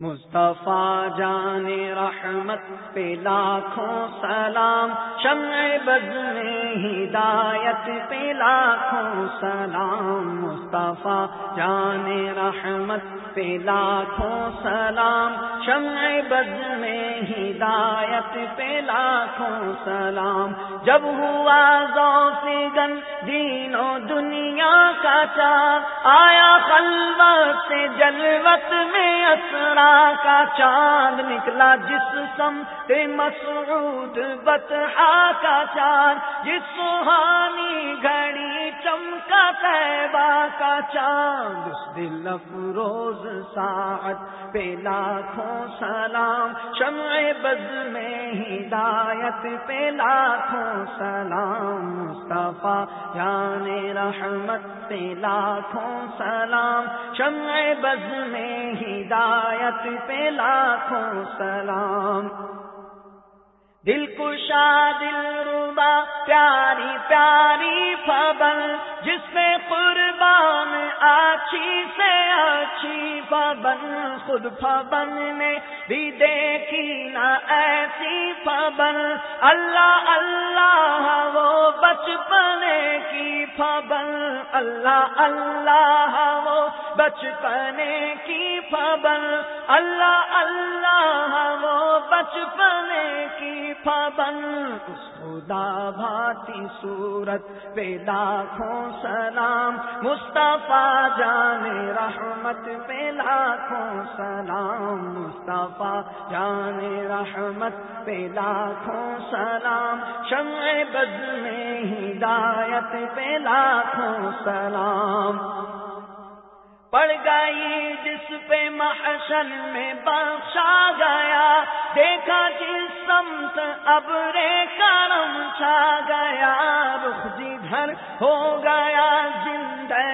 مصطفیٰ جان رحمت پہ لاکھوں سلام، شمع بز میں ہدایت پہ لاکھوں سلام۔ مصطفیٰ جان رحمت پہ لاکھوں سلام، شمع بز میں ہدایت پہ لاکھوں سلام۔ جب ہوا ذوق گن دینوں دنیا کا چار آیا خلوت سے جلوت میں اسرا کا چاند نکلا، جس سم مسعود بتہا کا چاند۔ جس سہانی گھڑی چمکا تیبا کا چاند، اس دل افروز ساعت پہ لاکھوں سلام، شمع بز میں ہدایت پہ لاکھوں سلام، مصطفیٰ جان رحمت پہ لاکھوں سلام، شمع بز میں ہدایت پہ لاکھوں سلام۔ دل کشا دل روبا پیاری پیاری فبل جس میں قربان آچھی سے آچھی فبن خود فبن نے بھی دیکھی نہ ایسی فبن اللہ اللہ، وہ بچپنے کی فبن اللہ اللہ، وہ بچپنے کی فبن اللہ اللہ، وہ بچپنے کی فبن اس خدا بھاتی صورت پہ لاکھوں سلام۔ مصطفیٰ جان رحمت پہ لاکھوں سلام مصطفیٰ، جان رحمت پہ لاکھوں سلام، شمع بز میں ہدایت پہ لاکھوں سلام۔ پڑ گئی جس پہ محشر میں بخشا گیا، دیکھا جس سمت اب رے کرم چھا گیا، رخ جدھر ہو گیا زندگی پا گیا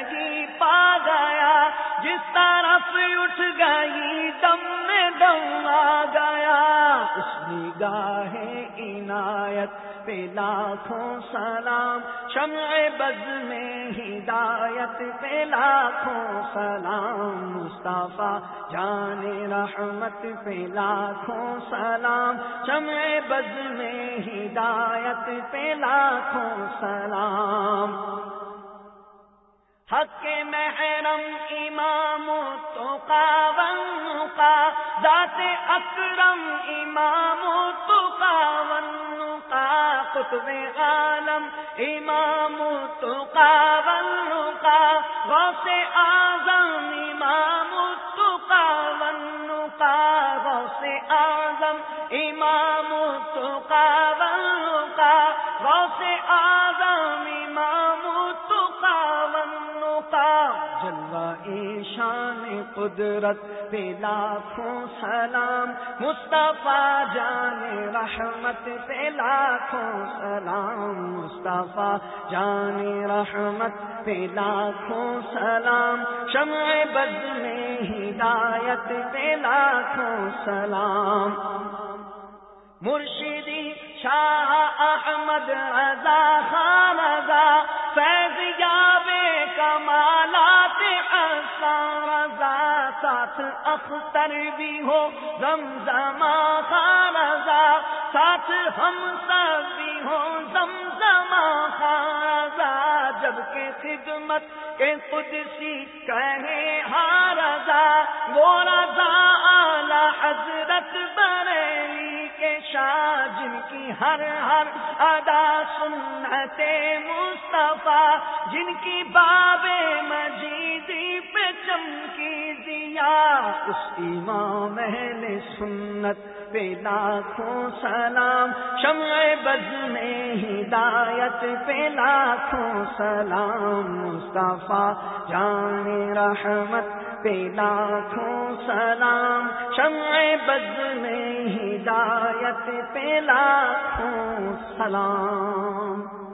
جس طرف اٹھ گئی، دم میں دم آ گیا۔ اس نگاہ عنایت پہ لاکھوں سلام، شمع بز میں ہدایت پہ لاکھوں سلام۔ مصطفیٰ جان رحمت پہ لاکھوں سلام، شمع بز میں ہدایت پہ لاکھوں سلام۔ حق محرم امام تو کاون کا، ذات اکرم امام تو کاون کا، قطب عالم امام تو کاون کا، غوث اعظم امام تو کاون کا، غوث اعظم امام تو کاون کا، غوث اعظم امام تو کاون کا۔ جلوہ ایشان قدرت پہ لاکھوں سلام، مصطفیٰ جان رحمت پہ لاکھوں سلام، مصطفیٰ جان رحمت پہ لاکھوں سلام، شمع بد میں ہدایت پہ لاکھوں سلام۔ مرشدی شاہ احمد رضا رضا اختر بھی ہو زمزما خان رضا ساتھ ہم سب بھی ہو زمزما خان رضا جبکہ خدمت کے قدسی کہے ہاں رضا وہ رضا اعلی حضرت بریلی کے شاہ، جن کی ہر ہر ادا سنت مصطفیٰ، جن کی باب مجیدی پہ چمکی دیا اس امام اہل سنت پہ لاکھوں سلام، شمع بز میں ہدایت پہ لاکھوں سلام، مصطفیٰ جان رحمت پہ لاکھوں سلام، شمع بز میں ہدایت پہ لاکھوں سلام۔